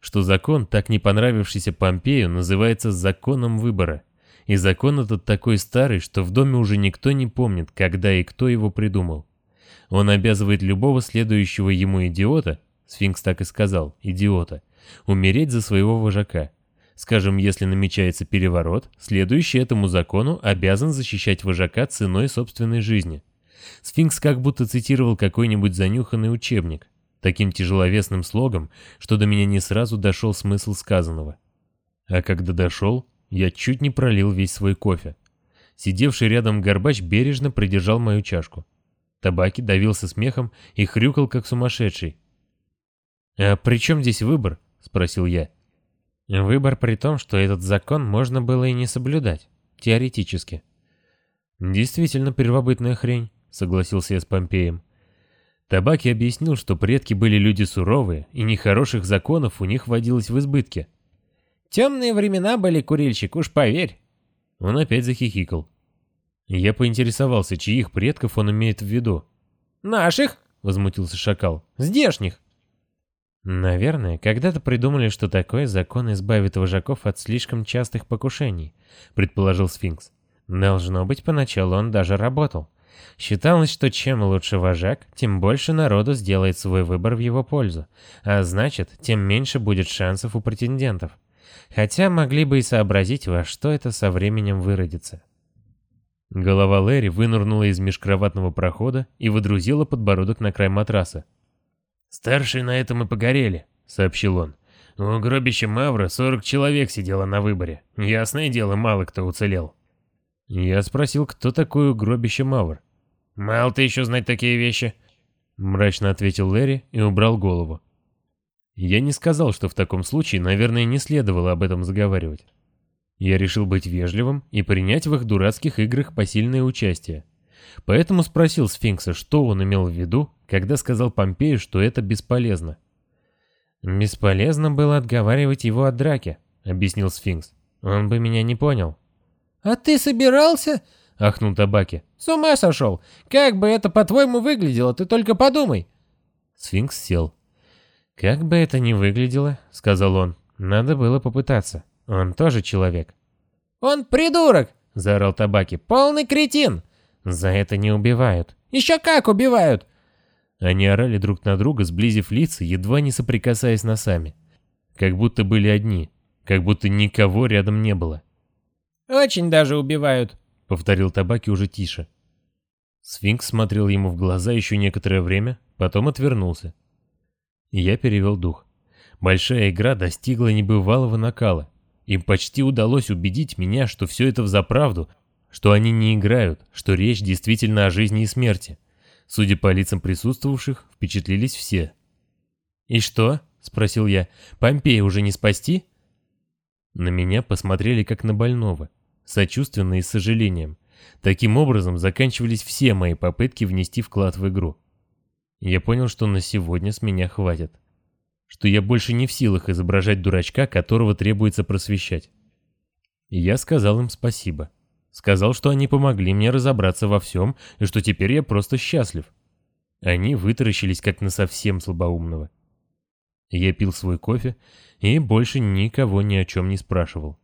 что закон, так не понравившийся Помпею, называется законом выбора. И закон этот такой старый, что в доме уже никто не помнит, когда и кто его придумал. Он обязывает любого следующего ему идиота, сфинкс так и сказал, идиота, умереть за своего вожака. Скажем, если намечается переворот, следующий этому закону обязан защищать вожака ценой собственной жизни. Сфинкс как будто цитировал какой-нибудь занюханный учебник, таким тяжеловесным слогом, что до меня не сразу дошел смысл сказанного. А когда дошел, я чуть не пролил весь свой кофе. Сидевший рядом горбач бережно придержал мою чашку. Табаки давился смехом и хрюкал, как сумасшедший. «А при чем здесь выбор?» — спросил я. «Выбор при том, что этот закон можно было и не соблюдать, теоретически». «Действительно первобытная хрень», — согласился я с Помпеем. Табаки объяснил, что предки были люди суровые, и нехороших законов у них водилось в избытке. «Темные времена были, курильщик, уж поверь». Он опять захихикал. Я поинтересовался, чьих предков он имеет в виду. «Наших!» — возмутился шакал. «Здешних!» «Наверное, когда-то придумали, что такой закон избавит вожаков от слишком частых покушений», — предположил сфинкс. «Должно быть, поначалу он даже работал. Считалось, что чем лучше вожак, тем больше народу сделает свой выбор в его пользу, а значит, тем меньше будет шансов у претендентов. Хотя могли бы и сообразить, во что это со временем выродится». Голова Лэри вынырнула из межкроватного прохода и выдрузила подбородок на край матраса. «Старшие на этом и погорели», — сообщил он. «У гробища Мавра 40 человек сидело на выборе. Ясное дело, мало кто уцелел». Я спросил, кто такое гробище Мавр. «Мало ты еще знать такие вещи», — мрачно ответил Лэри и убрал голову. Я не сказал, что в таком случае, наверное, не следовало об этом заговаривать. Я решил быть вежливым и принять в их дурацких играх посильное участие. Поэтому спросил сфинкса, что он имел в виду, когда сказал Помпею, что это бесполезно. «Бесполезно было отговаривать его от драки», — объяснил сфинкс. «Он бы меня не понял». «А ты собирался?» — ахнул Табаки. «С ума сошел! Как бы это, по-твоему, выглядело, ты только подумай!» Сфинкс сел. «Как бы это ни выглядело», — сказал он, — «надо было попытаться». Он тоже человек. «Он придурок!» — заорал Табаки. «Полный кретин!» «За это не убивают». «Еще как убивают!» Они орали друг на друга, сблизив лица, едва не соприкасаясь носами. Как будто были одни, как будто никого рядом не было. «Очень даже убивают», — повторил Табаки уже тише. Сфинкс смотрел ему в глаза еще некоторое время, потом отвернулся. Я перевел дух. Большая игра достигла небывалого накала. Им почти удалось убедить меня, что все это взаправду, что они не играют, что речь действительно о жизни и смерти. Судя по лицам присутствовавших, впечатлились все. «И что?» — спросил я. «Помпея уже не спасти?» На меня посмотрели как на больного, сочувственно и с сожалением. Таким образом заканчивались все мои попытки внести вклад в игру. Я понял, что на сегодня с меня хватит что я больше не в силах изображать дурачка, которого требуется просвещать. И я сказал им спасибо. Сказал, что они помогли мне разобраться во всем, и что теперь я просто счастлив. Они вытаращились как на совсем слабоумного. Я пил свой кофе и больше никого ни о чем не спрашивал.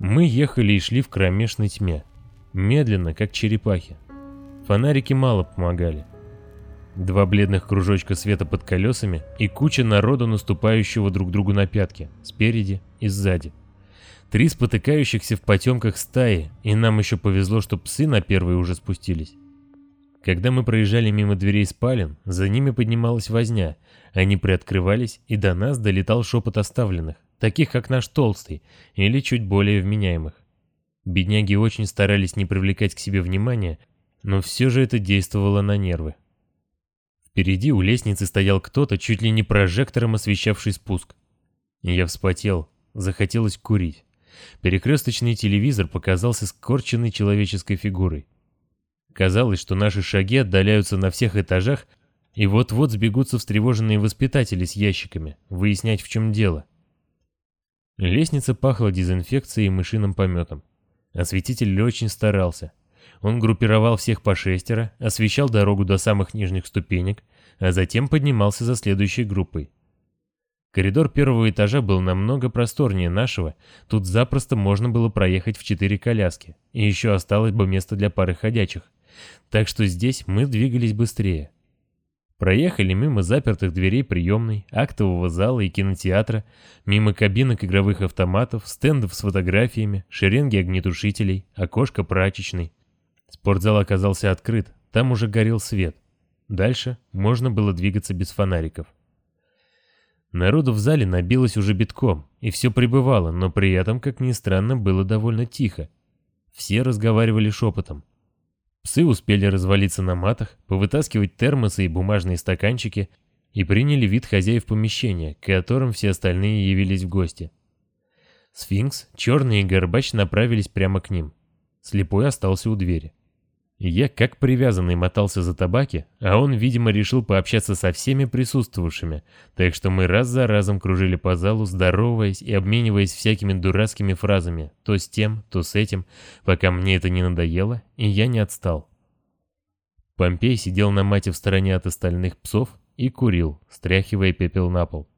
Мы ехали и шли в кромешной тьме. медленно, как черепахи. Фонарики мало помогали. Два бледных кружочка света под колесами и куча народу, наступающего друг другу на пятки, спереди и сзади. Три спотыкающихся в потемках стаи, и нам еще повезло, что псы на первые уже спустились. Когда мы проезжали мимо дверей спален, за ними поднималась возня, они приоткрывались, и до нас долетал шепот оставленных, таких как наш толстый, или чуть более вменяемых. Бедняги очень старались не привлекать к себе внимания, но все же это действовало на нервы. Впереди у лестницы стоял кто-то, чуть ли не прожектором освещавший спуск. Я вспотел, захотелось курить. Перекресточный телевизор показался скорченной человеческой фигурой. Казалось, что наши шаги отдаляются на всех этажах, и вот-вот сбегутся встревоженные воспитатели с ящиками, выяснять в чем дело. Лестница пахла дезинфекцией и мышиным пометом. Осветитель очень старался. Он группировал всех по шестеро, освещал дорогу до самых нижних ступенек, а затем поднимался за следующей группой. Коридор первого этажа был намного просторнее нашего, тут запросто можно было проехать в четыре коляски, и еще осталось бы место для пары ходячих. Так что здесь мы двигались быстрее. Проехали мимо запертых дверей приемной, актового зала и кинотеатра, мимо кабинок игровых автоматов, стендов с фотографиями, шеренги огнетушителей, окошко прачечной. Спортзал оказался открыт, там уже горел свет. Дальше можно было двигаться без фонариков. Народу в зале набилось уже битком, и все пребывало, но при этом, как ни странно, было довольно тихо. Все разговаривали шепотом. Псы успели развалиться на матах, повытаскивать термосы и бумажные стаканчики и приняли вид хозяев помещения, к которым все остальные явились в гости. Сфинкс, Черный и Горбач направились прямо к ним. Слепой остался у двери. Я как привязанный мотался за табаки, а он, видимо, решил пообщаться со всеми присутствовавшими, так что мы раз за разом кружили по залу, здороваясь и обмениваясь всякими дурацкими фразами, то с тем, то с этим, пока мне это не надоело, и я не отстал. Помпей сидел на мате в стороне от остальных псов и курил, стряхивая пепел на пол.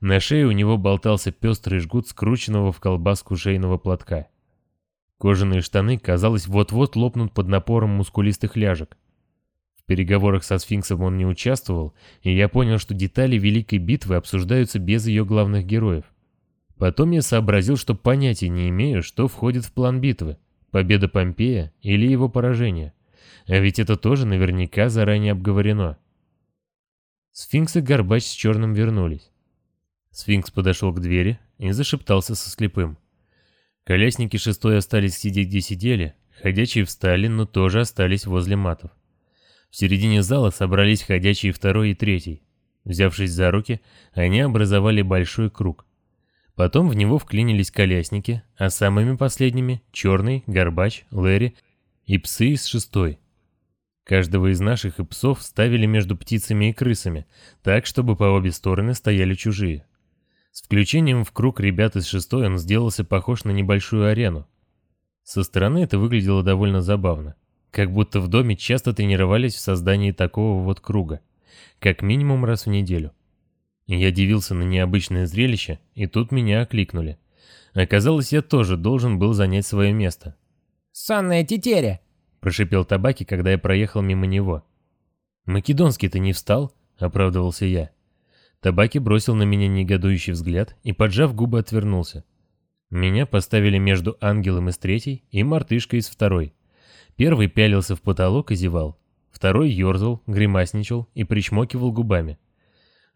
На шее у него болтался пестрый жгут скрученного в колбаску шейного платка. Кожаные штаны, казалось, вот-вот лопнут под напором мускулистых ляжек. В переговорах со сфинксом он не участвовал, и я понял, что детали Великой битвы обсуждаются без ее главных героев. Потом я сообразил, что понятия не имею, что входит в план битвы, победа Помпея или его поражение. А ведь это тоже наверняка заранее обговорено. Сфинкс и Горбач с Черным вернулись. Сфинкс подошел к двери и зашептался со слепым. Колясники шестой остались сидеть где сидели, ходячие встали, но тоже остались возле матов. В середине зала собрались ходячие второй и третий. Взявшись за руки, они образовали большой круг. Потом в него вклинились колясники, а самыми последними — Черный, Горбач, Лэри и псы из шестой. Каждого из наших и псов ставили между птицами и крысами, так, чтобы по обе стороны стояли чужие. С включением в круг ребят из шестой он сделался похож на небольшую арену. Со стороны это выглядело довольно забавно. Как будто в доме часто тренировались в создании такого вот круга. Как минимум раз в неделю. Я дивился на необычное зрелище, и тут меня окликнули. Оказалось, я тоже должен был занять свое место. «Сонная тетеря!» – прошипел Табаки, когда я проехал мимо него. «Македонский-то не встал?» – оправдывался я. Табаки бросил на меня негодующий взгляд и, поджав губы, отвернулся. Меня поставили между ангелом из третьей и мартышкой из второй. Первый пялился в потолок и зевал. Второй ерзал, гримасничал и причмокивал губами.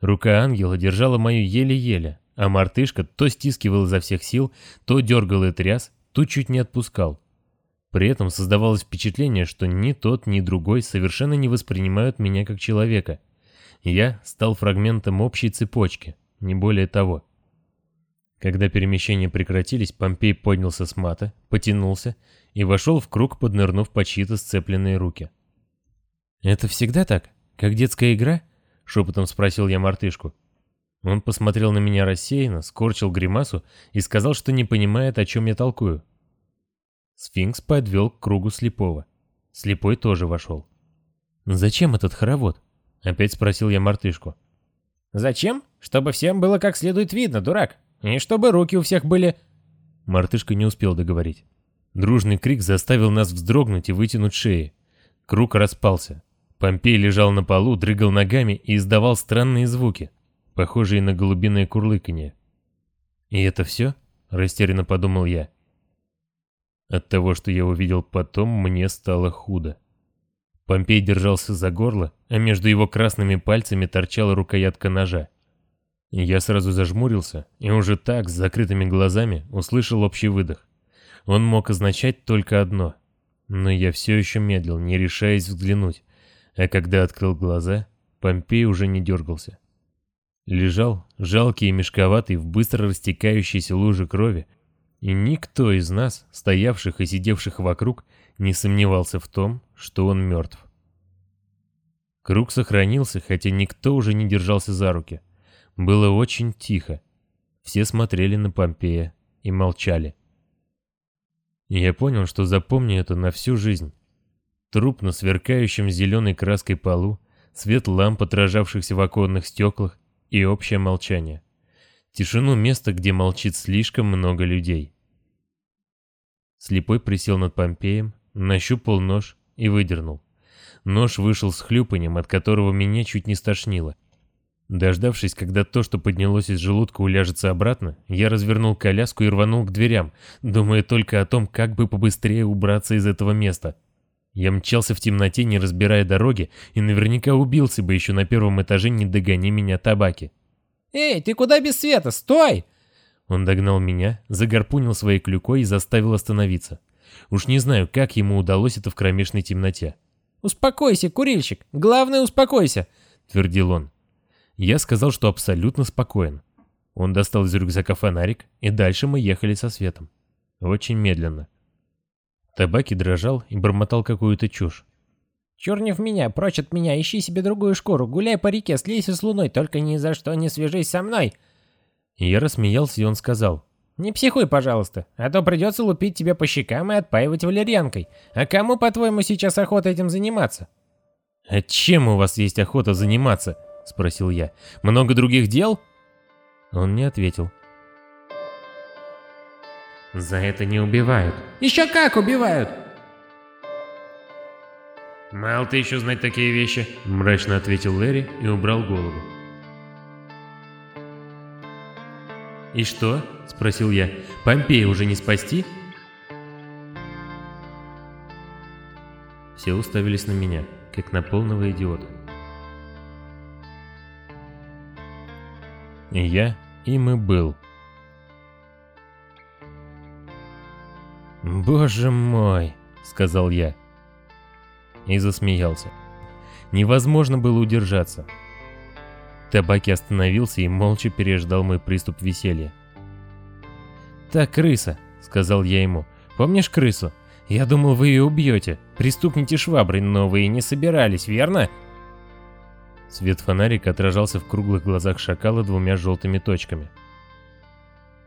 Рука ангела держала мою еле-еле, а мартышка то стискивал изо всех сил, то дергал и тряс, то чуть не отпускал. При этом создавалось впечатление, что ни тот, ни другой совершенно не воспринимают меня как человека — я стал фрагментом общей цепочки, не более того. Когда перемещения прекратились, Помпей поднялся с мата, потянулся и вошел в круг, поднырнув по чьи-то сцепленные руки. «Это всегда так? Как детская игра?» — шепотом спросил я мартышку. Он посмотрел на меня рассеянно, скорчил гримасу и сказал, что не понимает, о чем я толкую. Сфинкс подвел к кругу слепого. Слепой тоже вошел. «Зачем этот хоровод?» Опять спросил я мартышку. «Зачем? Чтобы всем было как следует видно, дурак. И чтобы руки у всех были...» Мартышка не успел договорить. Дружный крик заставил нас вздрогнуть и вытянуть шеи. Круг распался. Помпей лежал на полу, дрыгал ногами и издавал странные звуки, похожие на голубиное курлыканье. «И это все?» — растерянно подумал я. От того, что я увидел потом, мне стало худо. Помпей держался за горло, а между его красными пальцами торчала рукоятка ножа. Я сразу зажмурился и уже так, с закрытыми глазами, услышал общий выдох. Он мог означать только одно. Но я все еще медлил, не решаясь взглянуть. А когда открыл глаза, Помпей уже не дергался. Лежал, жалкий и мешковатый, в быстро растекающейся луже крови, и никто из нас, стоявших и сидевших вокруг, не сомневался в том, что он мертв. Круг сохранился, хотя никто уже не держался за руки. Было очень тихо. Все смотрели на Помпея и молчали. я понял, что запомню это на всю жизнь. Труп на сверкающем зеленой краской полу, свет ламп, отражавшихся в оконных стеклах, и общее молчание. Тишину места, где молчит слишком много людей. Слепой присел над Помпеем, нащупал нож и выдернул. Нож вышел с хлюпанием, от которого меня чуть не стошнило. Дождавшись, когда то, что поднялось из желудка, уляжется обратно, я развернул коляску и рванул к дверям, думая только о том, как бы побыстрее убраться из этого места. Я мчался в темноте, не разбирая дороги, и наверняка убился бы еще на первом этаже, не догони меня табаки. «Эй, ты куда без света? Стой!» Он догнал меня, загорпунил своей клюкой и заставил остановиться. Уж не знаю, как ему удалось это в кромешной темноте. «Успокойся, курильщик, главное успокойся», — твердил он. Я сказал, что абсолютно спокоен. Он достал из рюкзака фонарик, и дальше мы ехали со светом. Очень медленно. Табаки дрожал и бормотал какую-то чушь. «Чурнев меня, прочь от меня, ищи себе другую шкуру, гуляй по реке, слейся с луной, только ни за что не свяжись со мной!» Я рассмеялся, и он сказал. «Не психуй, пожалуйста, а то придется лупить тебя по щекам и отпаивать валерьянкой. А кому, по-твоему, сейчас охота этим заниматься?» «А чем у вас есть охота заниматься?» — спросил я. «Много других дел?» Он не ответил. «За это не убивают». «Еще как убивают!» «Мало ты еще знать такие вещи», — мрачно ответил Лэри и убрал голову. «И что?» — спросил я. «Помпея уже не спасти?» Все уставились на меня, как на полного идиота. И я им и был. «Боже мой!» — сказал я. И засмеялся. Невозможно было удержаться. Табаки остановился и молча переждал мой приступ веселья. «Та крыса», — сказал я ему. «Помнишь крысу? Я думал, вы ее убьете. Пристукните шваброй, но вы и не собирались, верно?» Свет фонарика отражался в круглых глазах шакала двумя желтыми точками.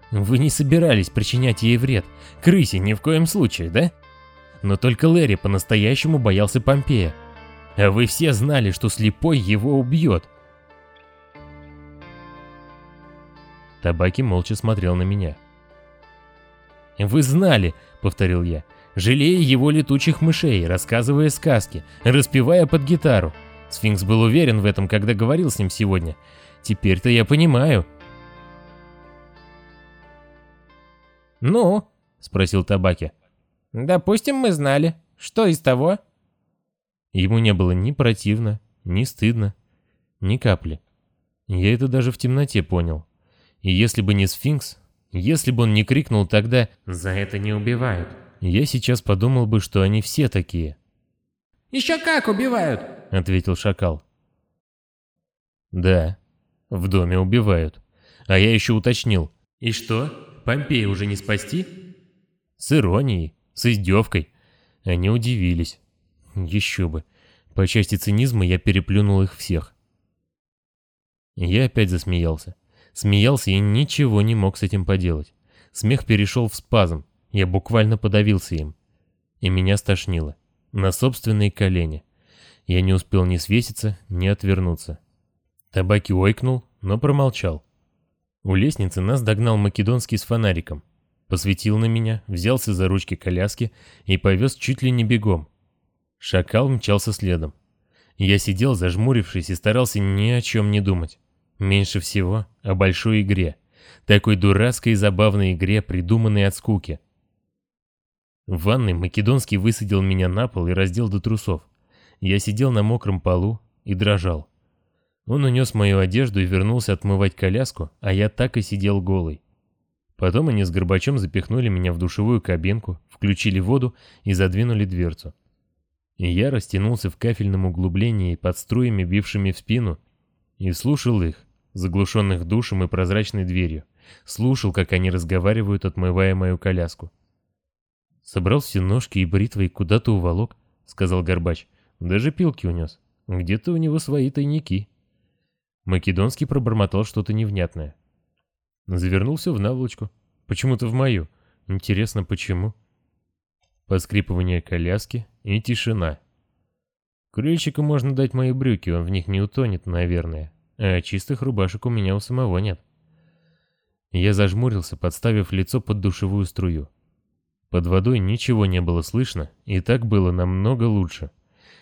«Вы не собирались причинять ей вред. Крысе ни в коем случае, да? Но только Лэри по-настоящему боялся Помпея. А вы все знали, что слепой его убьет». Табаки молча смотрел на меня. «Вы знали», — повторил я, — «жалея его летучих мышей, рассказывая сказки, распевая под гитару. Сфинкс был уверен в этом, когда говорил с ним сегодня. Теперь-то я понимаю. «Ну?» — спросил Табаки. «Допустим, мы знали. Что из того?» Ему не было ни противно, ни стыдно, ни капли. Я это даже в темноте понял. И если бы не сфинкс, если бы он не крикнул тогда «За это не убивают», я сейчас подумал бы, что они все такие. «Еще как убивают!» — ответил шакал. «Да, в доме убивают. А я еще уточнил. И что, Помпея уже не спасти?» С иронией, с издевкой. Они удивились. Еще бы. По части цинизма я переплюнул их всех. Я опять засмеялся. Смеялся и ничего не мог с этим поделать. Смех перешел в спазм. Я буквально подавился им. И меня стошнило. На собственные колени. Я не успел ни свеситься, ни отвернуться. Табаки ойкнул, но промолчал. У лестницы нас догнал Македонский с фонариком. Посветил на меня, взялся за ручки коляски и повез чуть ли не бегом. Шакал мчался следом. Я сидел, зажмурившись, и старался ни о чем не думать. Меньше всего о большой игре. Такой дурацкой и забавной игре, придуманной от скуки. В ванной Македонский высадил меня на пол и раздел до трусов. Я сидел на мокром полу и дрожал. Он унес мою одежду и вернулся отмывать коляску, а я так и сидел голый. Потом они с Горбачом запихнули меня в душевую кабинку, включили воду и задвинули дверцу. И я растянулся в кафельном углублении под струями, бившими в спину, и слушал их, заглушенных душем и прозрачной дверью. Слушал, как они разговаривают, отмывая мою коляску. «Собрал все ножки и бритвы и куда-то уволок», — сказал Горбач. «Даже пилки унес. Где-то у него свои тайники». Македонский пробормотал что-то невнятное. Завернулся в наволочку. Почему-то в мою. Интересно, почему? Поскрипывание коляски и тишина. Курильщику можно дать мои брюки, он в них не утонет, наверное. А чистых рубашек у меня у самого нет. Я зажмурился, подставив лицо под душевую струю. Под водой ничего не было слышно, и так было намного лучше.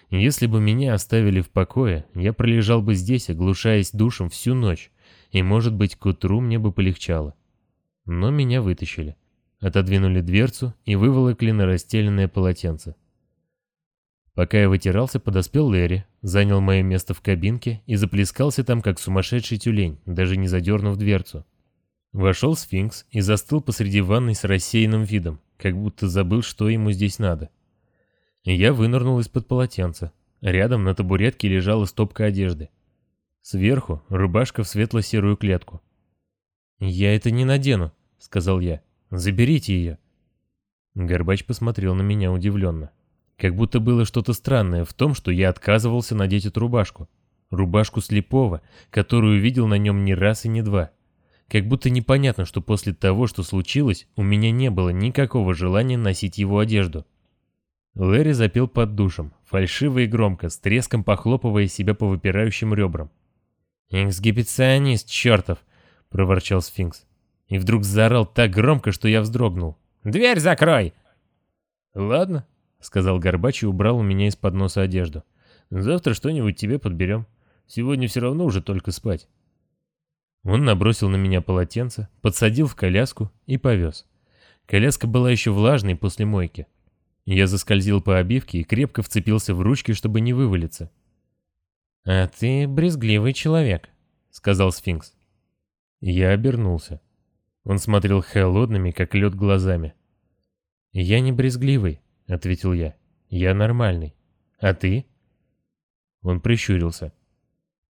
Если бы меня оставили в покое, я пролежал бы здесь, оглушаясь душем всю ночь, и, может быть, к утру мне бы полегчало. Но меня вытащили. Отодвинули дверцу и выволокли на расстеленное полотенце. Пока я вытирался, подоспел Лэри, занял мое место в кабинке и заплескался там, как сумасшедший тюлень, даже не задернув дверцу. Вошел сфинкс и застыл посреди ванной с рассеянным видом, как будто забыл, что ему здесь надо. Я вынырнул из-под полотенца. Рядом на табуретке лежала стопка одежды. Сверху рубашка в светло-серую клетку. «Я это не надену», — сказал я. «Заберите ее». Горбач посмотрел на меня удивленно. Как будто было что-то странное в том, что я отказывался надеть эту рубашку. Рубашку слепого, которую видел на нем не раз и не два. Как будто непонятно, что после того, что случилось, у меня не было никакого желания носить его одежду. Лэри запел под душем, фальшиво и громко, с треском похлопывая себя по выпирающим ребрам. «Эксгибиционист чертов!» — проворчал сфинкс. И вдруг заорал так громко, что я вздрогнул. «Дверь закрой!» «Ладно», — сказал Горбач и убрал у меня из-под носа одежду. «Завтра что-нибудь тебе подберем. Сегодня все равно уже только спать». Он набросил на меня полотенце, подсадил в коляску и повез. Коляска была еще влажной после мойки. Я заскользил по обивке и крепко вцепился в ручки, чтобы не вывалиться. «А ты брезгливый человек», — сказал сфинкс. Я обернулся. Он смотрел холодными, как лед, глазами. «Я не брезгливый», — ответил я. «Я нормальный. А ты?» Он прищурился.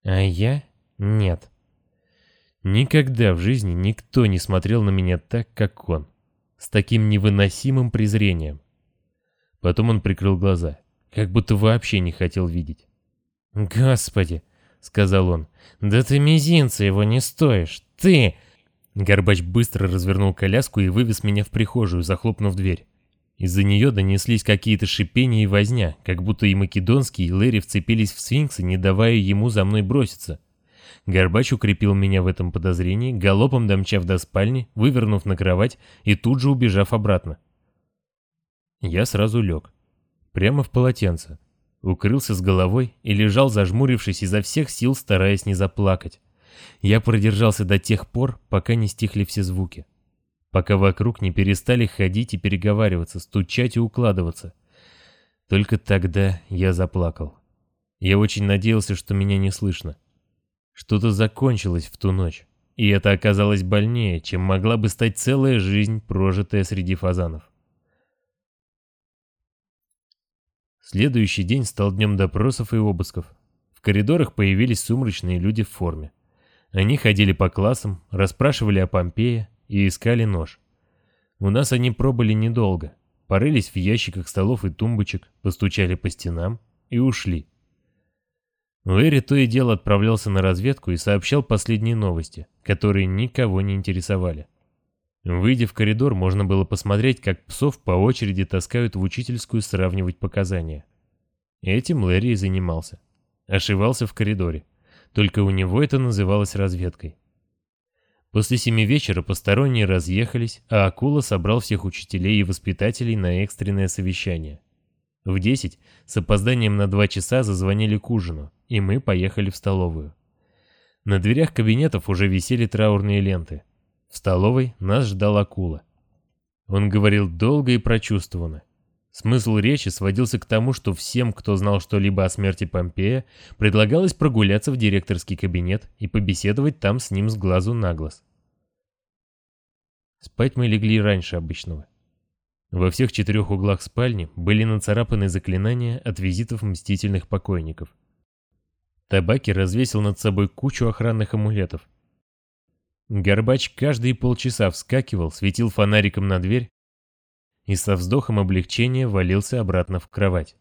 «А я? Нет». Никогда в жизни никто не смотрел на меня так, как он. С таким невыносимым презрением. Потом он прикрыл глаза, как будто вообще не хотел видеть. «Господи!» — сказал он. «Да ты мизинца его не стоишь! Ты...» Горбач быстро развернул коляску и вывез меня в прихожую, захлопнув дверь. Из-за нее донеслись какие-то шипения и возня, как будто и Македонский, и Лэри вцепились в сфинкса, не давая ему за мной броситься. Горбач укрепил меня в этом подозрении, галопом домчав до спальни, вывернув на кровать и тут же убежав обратно. Я сразу лег. Прямо в полотенце. Укрылся с головой и лежал зажмурившись изо всех сил, стараясь не заплакать. Я продержался до тех пор, пока не стихли все звуки пока вокруг не перестали ходить и переговариваться, стучать и укладываться. Только тогда я заплакал. Я очень надеялся, что меня не слышно. Что-то закончилось в ту ночь, и это оказалось больнее, чем могла бы стать целая жизнь, прожитая среди фазанов. Следующий день стал днем допросов и обысков. В коридорах появились сумрачные люди в форме. Они ходили по классам, расспрашивали о Помпее, и искали нож. У нас они пробыли недолго, порылись в ящиках столов и тумбочек, постучали по стенам и ушли. Лэри то и дело отправлялся на разведку и сообщал последние новости, которые никого не интересовали. Выйдя в коридор, можно было посмотреть, как псов по очереди таскают в учительскую сравнивать показания. Этим Лэри и занимался. Ошивался в коридоре. Только у него это называлось разведкой. После семи вечера посторонние разъехались, а Акула собрал всех учителей и воспитателей на экстренное совещание. В десять с опозданием на два часа зазвонили к ужину, и мы поехали в столовую. На дверях кабинетов уже висели траурные ленты. В столовой нас ждал Акула. Он говорил долго и прочувствованно. Смысл речи сводился к тому, что всем, кто знал что-либо о смерти Помпея, предлагалось прогуляться в директорский кабинет и побеседовать там с ним с глазу на глаз. Спать мы легли раньше обычного. Во всех четырех углах спальни были нацарапаны заклинания от визитов мстительных покойников. Табаки развесил над собой кучу охранных амулетов. Горбач каждые полчаса вскакивал, светил фонариком на дверь и со вздохом облегчения валился обратно в кровать.